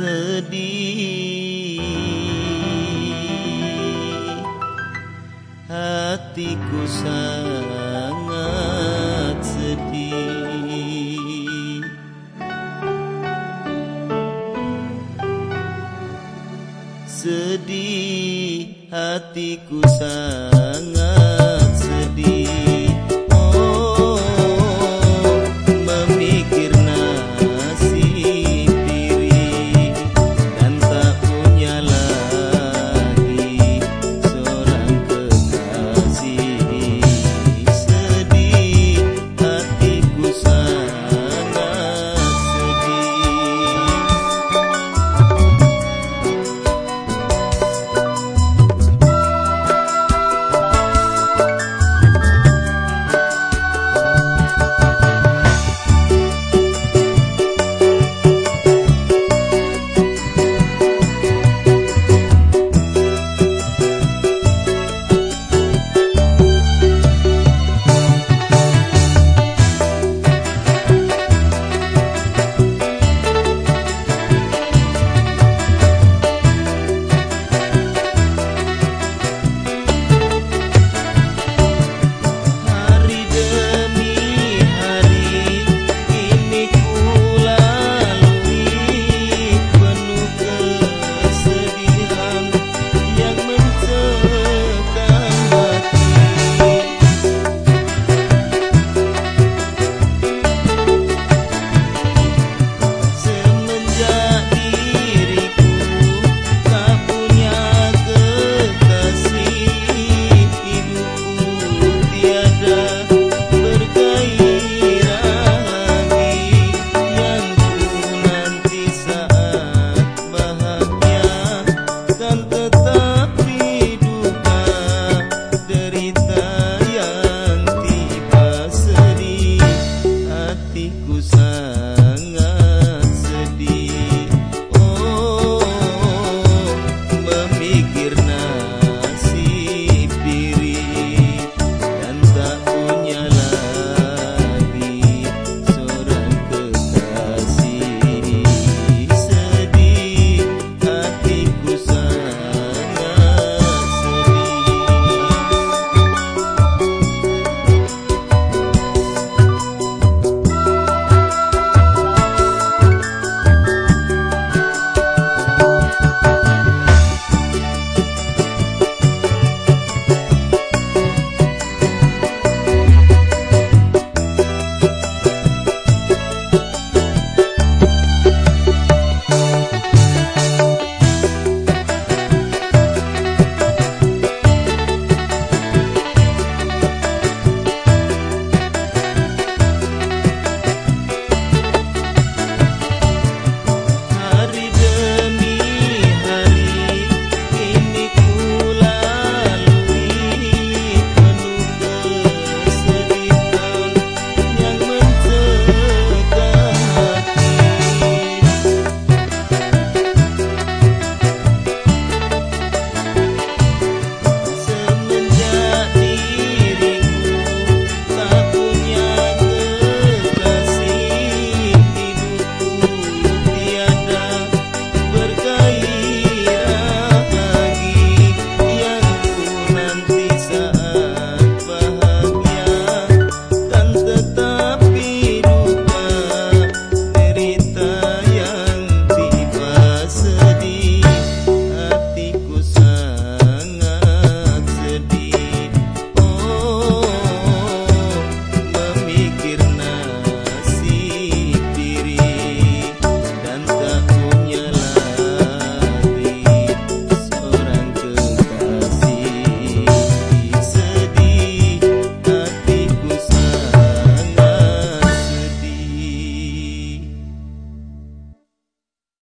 sedih. Hatiku sangat sedih. Sedih hatiku sangat hatiku sendiri